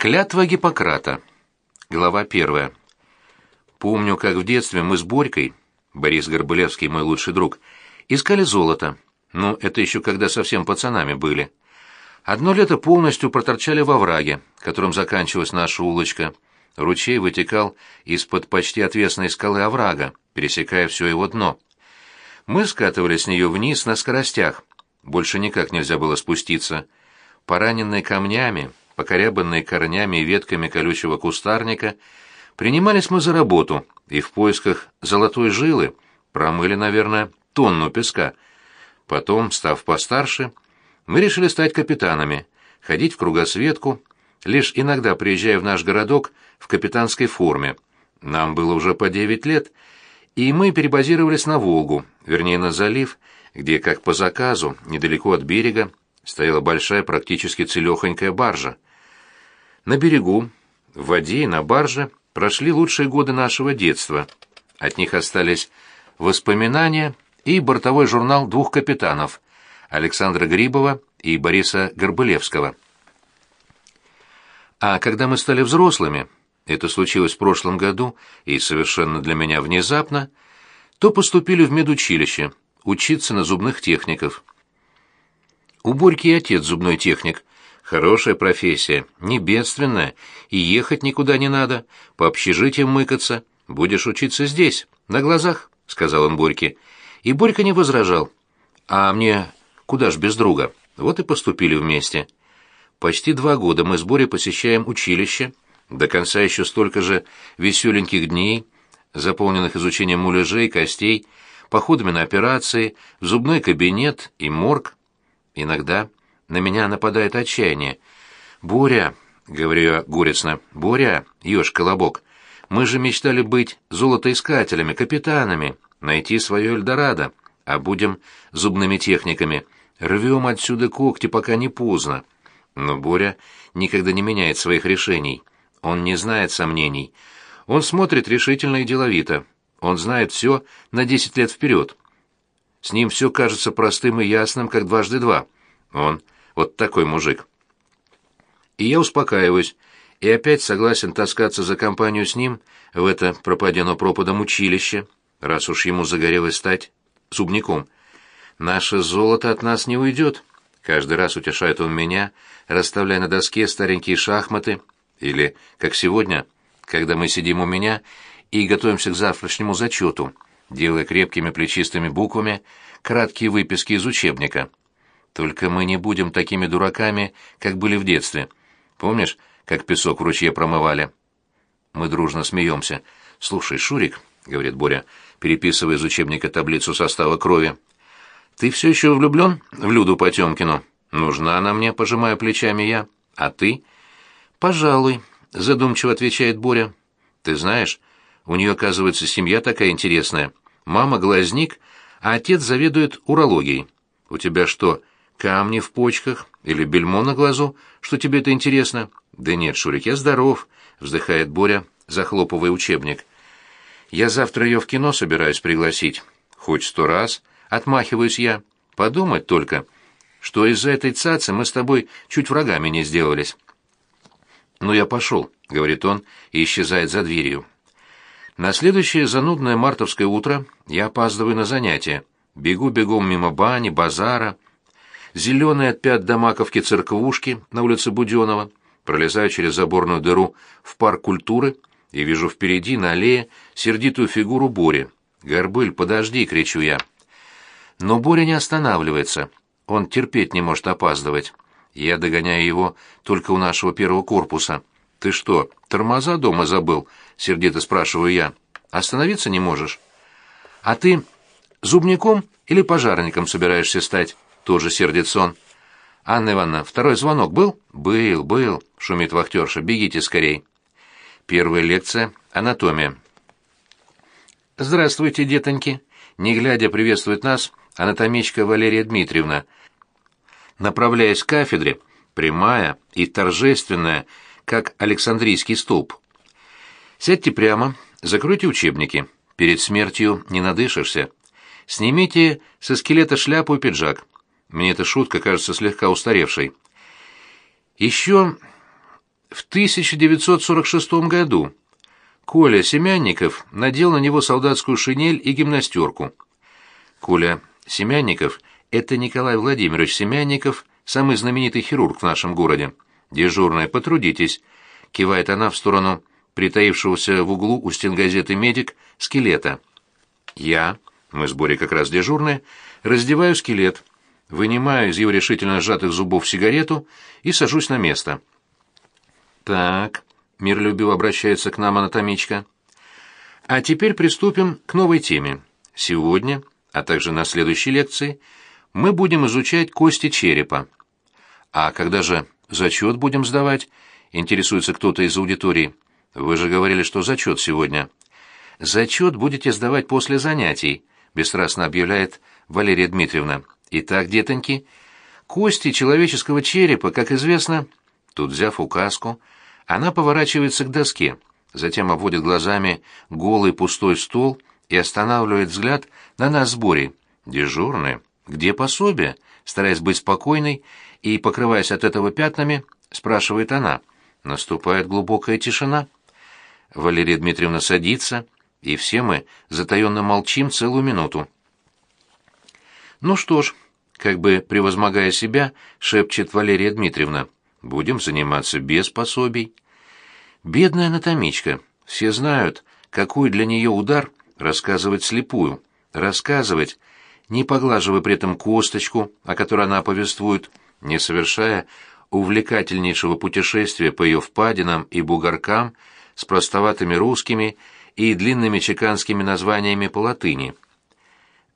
Клятва Гиппократа. Глава первая. Помню, как в детстве мы с Борькой, Борис Горбылевский, мой лучший друг, искали золото. Ну, это еще когда совсем пацанами были. Одно лето полностью проторчали во враге, которым заканчивалась наша улочка. Ручей вытекал из-под почти отвесной скалы оврага, пересекая все его дно. Мы скатывали с нее вниз на скоростях. Больше никак нельзя было спуститься. Пораненные камнями, покорябанные корнями и ветками колючего кустарника, принимались мы за работу и в поисках золотой жилы промыли, наверное, тонну песка. Потом, став постарше, мы решили стать капитанами, ходить в кругосветку, лишь иногда приезжая в наш городок в капитанской форме. Нам было уже по девять лет, и мы перебазировались на Волгу, вернее, на залив, где, как по заказу, недалеко от берега, стояла большая, практически целехонькая баржа. На берегу, в воде и на барже прошли лучшие годы нашего детства. От них остались воспоминания и бортовой журнал двух капитанов Александра Грибова и Бориса Горбылевского. А когда мы стали взрослыми, это случилось в прошлом году и совершенно для меня внезапно, то поступили в медучилище учиться на зубных техников. У Борьки и отец зубной техник, Хорошая профессия, не бедственная, и ехать никуда не надо, по общежитиям мыкаться. Будешь учиться здесь, на глазах, — сказал он Борьке. И Борька не возражал. А мне куда ж без друга? Вот и поступили вместе. Почти два года мы с Борей посещаем училище, до конца еще столько же веселеньких дней, заполненных изучением муляжей, костей, походами на операции, в зубной кабинет и морг. Иногда на меня нападает отчаяние. «Боря», — говорю я горестно, — «Боря, ешь колобок, мы же мечтали быть золотоискателями, капитанами, найти свое Эльдорадо, а будем зубными техниками. Рвем отсюда когти, пока не поздно». Но Боря никогда не меняет своих решений. Он не знает сомнений. Он смотрит решительно и деловито. Он знает все на десять лет вперед. С ним все кажется простым и ясным, как дважды два. Он вот такой мужик. И я успокаиваюсь, и опять согласен таскаться за компанию с ним в это пропадено пропадом училище, раз уж ему загорелось стать зубником. Наше золото от нас не уйдет. Каждый раз утешает он меня, расставляя на доске старенькие шахматы, или, как сегодня, когда мы сидим у меня и готовимся к завтрашнему зачету, делая крепкими плечистыми буквами краткие выписки из учебника. Только мы не будем такими дураками, как были в детстве. Помнишь, как песок в ручье промывали?» Мы дружно смеемся. «Слушай, Шурик», — говорит Боря, переписывая из учебника таблицу состава крови, — «ты все еще влюблен в Люду Потемкину? Нужна она мне, пожимая плечами я. А ты?» «Пожалуй», — задумчиво отвечает Боря. «Ты знаешь, у нее, оказывается, семья такая интересная. Мама глазник, а отец заведует урологией. У тебя что, камни в почках или бельмо на глазу, что тебе это интересно? Да нет, Шурик, я здоров, вздыхает Боря, захлопывая учебник. Я завтра ее в кино собираюсь пригласить. Хоть сто раз, отмахиваюсь я. Подумать только, что из-за этой цацы мы с тобой чуть врагами не сделались. «Ну, я пошел», — говорит он и исчезает за дверью. На следующее занудное мартовское утро я опаздываю на занятия. Бегу бегом мимо бани, базара, зеленые от пят до маковки церквушки на улице Буденова, пролезаю через заборную дыру в парк культуры и вижу впереди на аллее сердитую фигуру Бори. «Горбыль, подожди!» — кричу я. Но Боря не останавливается. Он терпеть не может опаздывать. Я догоняю его только у нашего первого корпуса. «Ты что, тормоза дома забыл?» — сердито спрашиваю я. «Остановиться не можешь?» «А ты зубником или пожарником собираешься стать?» Тоже сердится он. «Анна Ивановна, второй звонок был?» «Был, был», — шумит вахтерша. «Бегите скорей». Первая лекция — анатомия. «Здравствуйте, детоньки!» Не глядя, приветствует нас анатомичка Валерия Дмитриевна. Направляясь к кафедре, прямая и торжественная, как Александрийский столб. Сядьте прямо, закройте учебники. Перед смертью не надышишься. Снимите со скелета шляпу и пиджак. Мне эта шутка кажется слегка устаревшей. Еще в 1946 году. Коля Семянников надел на него солдатскую шинель и гимнастерку. Коля Семянников — это Николай Владимирович Семянников, самый знаменитый хирург в нашем городе. Дежурная, потрудитесь, кивает она в сторону притаившегося в углу у стен газеты «Медик» скелета. Я, мы с Борей как раз дежурные, раздеваю скелет, вынимаю из его решительно сжатых зубов сигарету и сажусь на место. Так, миролюбиво обращается к нам анатомичка. А теперь приступим к новой теме. Сегодня, а также на следующей лекции, мы будем изучать кости черепа. А когда же зачет будем сдавать, интересуется кто-то из аудитории. Вы же говорили, что зачет сегодня. Зачет будете сдавать после занятий, бесстрастно объявляет Валерия Дмитриевна. Итак, детоньки, кости человеческого черепа, как известно, тут взяв указку, она поворачивается к доске, затем обводит глазами голый пустой стол и останавливает взгляд на нас с Борей. Дежурные. Где пособие? Стараясь быть спокойной и покрываясь от этого пятнами, спрашивает она. Наступает глубокая тишина. Валерия Дмитриевна садится, и все мы затаенно молчим целую минуту. «Ну что ж», — как бы превозмогая себя, шепчет Валерия Дмитриевна, — «будем заниматься без пособий». Бедная анатомичка, все знают, какой для нее удар рассказывать слепую, рассказывать, не поглаживая при этом косточку, о которой она повествует, не совершая увлекательнейшего путешествия по ее впадинам и бугоркам с простоватыми русскими и длинными чеканскими названиями по латыни.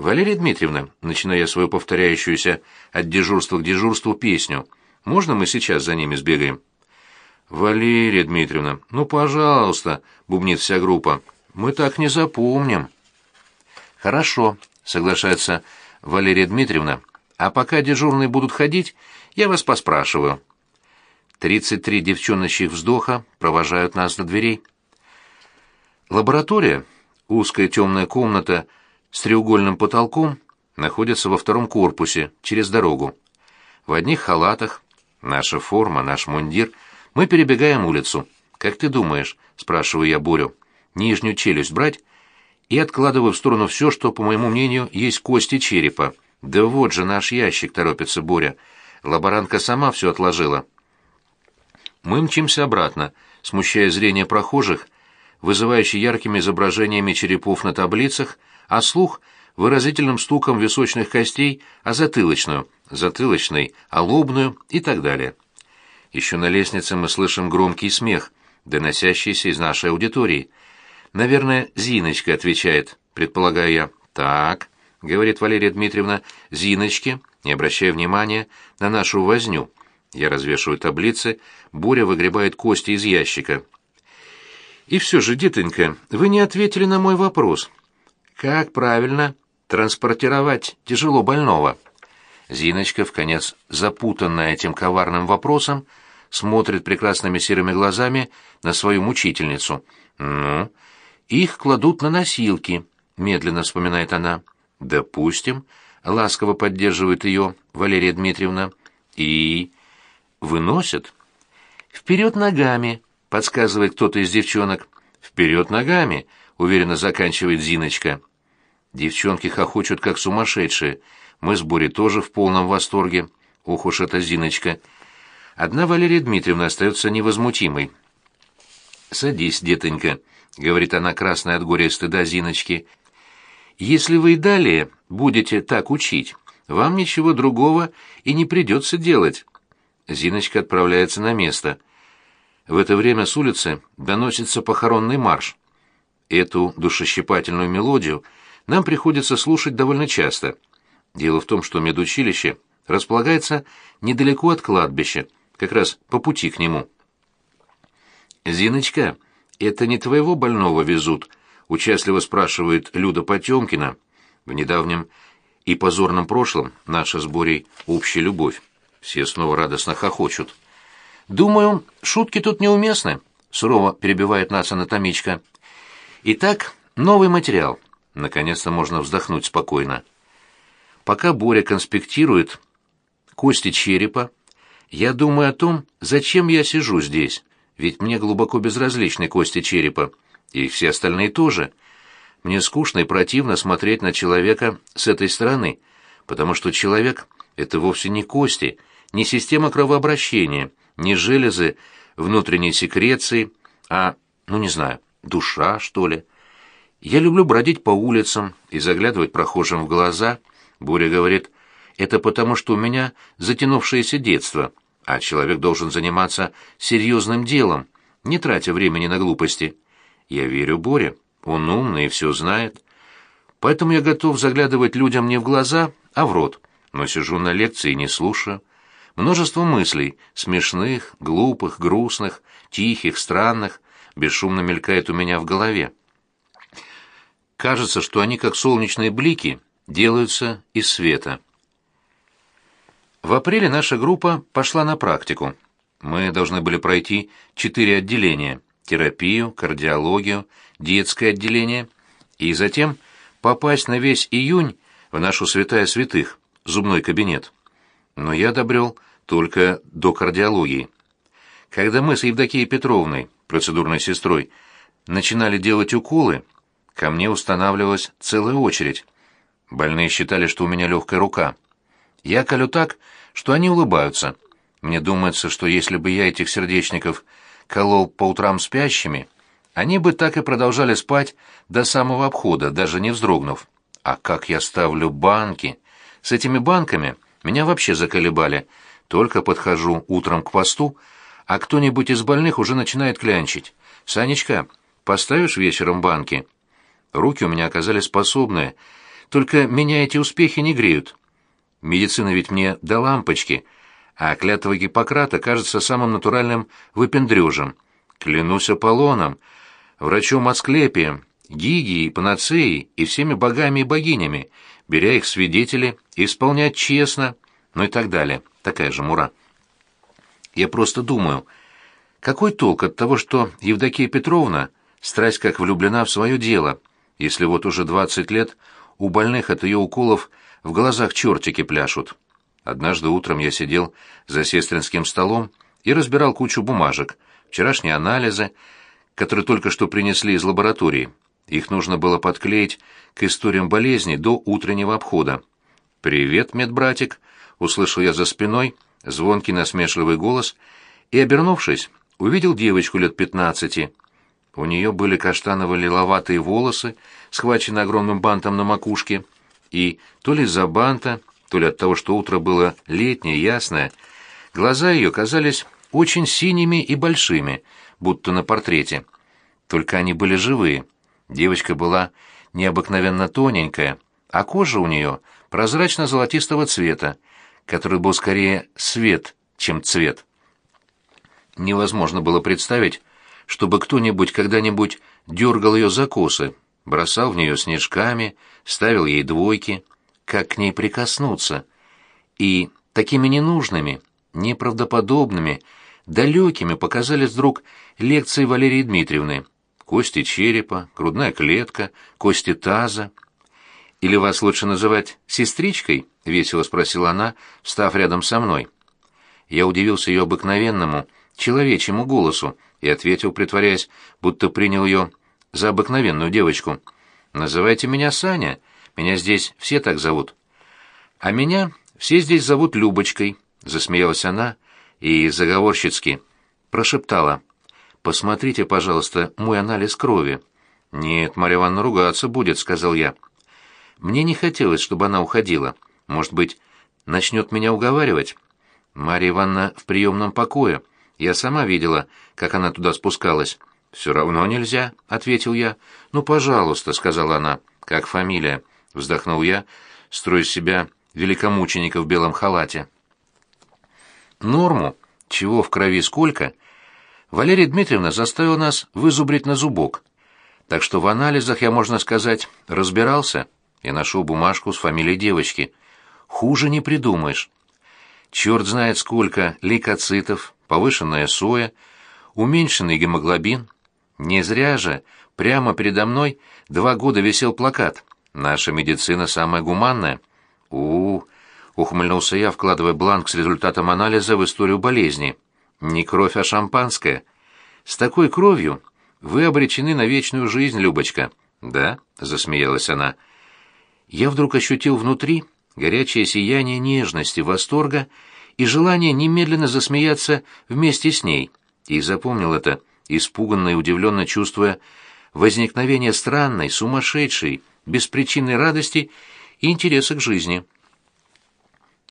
«Валерия Дмитриевна», начиная свою повторяющуюся от дежурства к дежурству песню, «можно мы сейчас за ними сбегаем?» «Валерия Дмитриевна, ну, пожалуйста», — бубнит вся группа, — «мы так не запомним». «Хорошо», — соглашается Валерия Дмитриевна, «а пока дежурные будут ходить, я вас поспрашиваю». Тридцать три девчоночьих вздоха провожают нас до дверей. Лаборатория, узкая темная комната с треугольным потолком, находится во втором корпусе, через дорогу. В одних халатах, наша форма, наш мундир — мы перебегаем улицу. «Как ты думаешь?» — спрашиваю я Борю. «Нижнюю челюсть брать?» И откладываю в сторону все, что, по моему мнению, есть кости черепа. «Да вот же наш ящик», — торопится Боря. Лаборантка сама все отложила. Мы мчимся обратно, смущая зрение прохожих, вызывающий яркими изображениями черепов на таблицах, а слух — выразительным стуком височных костей, а затылочную, затылочной, а лобную и так далее. Еще на лестнице мы слышим громкий смех, доносящийся из нашей аудитории. Наверное, Зиночка отвечает, предполагаю я. Так, говорит Валерия Дмитриевна, Зиночки, не обращая внимания на нашу возню. Я развешиваю таблицы, Боря выгребает кости из ящика. И все же, детонька, вы не ответили на мой вопрос. Как правильно транспортировать тяжело больного? Зиночка, в конец запутанная этим коварным вопросом, смотрит прекрасными серыми глазами на свою мучительницу. «Ну, их кладут на носилки», — медленно вспоминает она. «Допустим», — ласково поддерживает ее Валерия Дмитриевна. «И...» «Выносят?» «Вперед ногами», — подсказывает кто-то из девчонок. «Вперед ногами», — уверенно заканчивает Зиночка. Девчонки хохочут, как сумасшедшие — мы с Борей тоже в полном восторге. Ох уж эта Зиночка. Одна Валерия Дмитриевна остается невозмутимой. «Садись, детонька», — говорит она, красная от горя и стыда Зиночки. «Если вы и далее будете так учить, вам ничего другого и не придется делать». Зиночка отправляется на место. В это время с улицы доносится похоронный марш. Эту душещипательную мелодию нам приходится слушать довольно часто — Дело в том, что медучилище располагается недалеко от кладбища, как раз по пути к нему. «Зиночка, это не твоего больного везут?» — участливо спрашивает Люда Потемкина. В недавнем и позорном прошлом наша с Борей общая любовь. Все снова радостно хохочут. «Думаю, шутки тут неуместны», — сурово перебивает нас анатомичка. «Итак, новый материал. Наконец-то можно вздохнуть спокойно». Пока Боря конспектирует кости черепа, я думаю о том, зачем я сижу здесь. ведь мне глубоко безразличны кости черепа, и все остальные тоже. Мне скучно и противно смотреть на человека с этой стороны, потому что человек — это вовсе не кости, не система кровообращения, не железы внутренней секреции, а, ну не знаю, душа, что ли. Я люблю бродить по улицам и заглядывать прохожим в глаза. Боря говорит, это потому, что у меня затянувшееся детство, а человек должен заниматься серьезным делом, не тратя времени на глупости. Я верю Боре, он умный и все знает. Поэтому я готов заглядывать людям не в глаза, а в рот, но сижу на лекции и не слушаю. Множество мыслей, смешных, глупых, грустных, тихих, странных, бесшумно мелькает у меня в голове. Кажется, что они, как солнечные блики, делаются из света. В апреле наша группа пошла на практику. Мы должны были пройти четыре отделения – терапию, кардиологию, детское отделение и затем попасть на весь июнь в нашу святая святых – зубной кабинет. Но я добрел только до кардиологии. Когда мы с Евдокией Петровной, процедурной сестрой, начинали делать уколы – Ко мне устанавливалась целая очередь. Больные считали, что у меня легкая рука. Я колю так, что они улыбаются. Мне думается, что если бы я этих сердечников колол по утрам спящими, они бы так и продолжали спать до самого обхода, даже не вздрогнув. А как я ставлю банки! С этими банками меня вообще заколебали. Только подхожу утром к посту, а кто-нибудь из больных уже начинает клянчить. «Санечка, поставишь вечером банки?» Руки у меня оказались способные, только меня эти успехи не греют. Медицина ведь мне до лампочки, а клятва Гиппократа кажется самым натуральным выпендрежем. Клянусь Аполлоном, врачом Асклепием, Гигией, Панацеей и всеми богами и богинями, беря их свидетели, исполнять честно, ну и так далее. Такая же мура. Я просто думаю, какой толк от того, что Евдокия Петровна страсть как влюблена в свое дело — если вот уже двадцать лет у больных от ее уколов в глазах чертики пляшут. Однажды утром я сидел за сестринским столом и разбирал кучу бумажек, вчерашние анализы, которые только что принесли из лаборатории. Их нужно было подклеить к историям болезни до утреннего обхода. «Привет, медбратик!» — услышал я за спиной звонкий насмешливый голос и, обернувшись, увидел девочку лет пятнадцати — у нее были каштаново-лиловатые волосы, схваченные огромным бантом на макушке, и то ли из-за банта, то ли от того, что утро было летнее, ясное, глаза ее казались очень синими и большими, будто на портрете. Только они были живые. Девочка была необыкновенно тоненькая, а кожа у нее прозрачно-золотистого цвета, который был скорее свет, чем цвет. Невозможно было представить, чтобы кто-нибудь когда-нибудь дергал ее за косы, бросал в нее снежками, ставил ей двойки, как к ней прикоснуться. И такими ненужными, неправдоподобными, далекими показались вдруг лекции Валерии Дмитриевны. Кости черепа, грудная клетка, кости таза. «Или вас лучше называть сестричкой?» — весело спросила она, встав рядом со мной. Я удивился ее обыкновенному, человечьему голосу, и ответил, притворяясь, будто принял ее за обыкновенную девочку. «Называйте меня Саня. Меня здесь все так зовут». «А меня все здесь зовут Любочкой», — засмеялась она и заговорщицки прошептала. «Посмотрите, пожалуйста, мой анализ крови». «Нет, Марья Ивановна ругаться будет», — сказал я. Мне не хотелось, чтобы она уходила. Может быть, начнет меня уговаривать. Марья Ивановна в приемном покое. Я сама видела, как она туда спускалась. «Все равно нельзя», — ответил я. «Ну, пожалуйста», — сказала она. «Как фамилия?» — вздохнул я, строя себя великомученика в белом халате. Норму, чего в крови сколько, Валерия Дмитриевна заставила нас вызубрить на зубок. Так что в анализах я, можно сказать, разбирался и нашел бумажку с фамилией девочки. Хуже не придумаешь. Черт знает сколько лейкоцитов, повышенная соя, уменьшенный гемоглобин. Не зря же прямо передо мной два года висел плакат «Наша медицина самая гуманная». у, -у, ухмыльнулся я, вкладывая бланк с результатом анализа в историю болезни. Не кровь, а шампанское. С такой кровью вы обречены на вечную жизнь, Любочка. Да, засмеялась она. Я вдруг ощутил внутри горячее сияние нежности, восторга и желание немедленно засмеяться вместе с ней. И запомнил это, испуганно и удивленно чувствуя возникновение странной, сумасшедшей, беспричинной радости и интереса к жизни.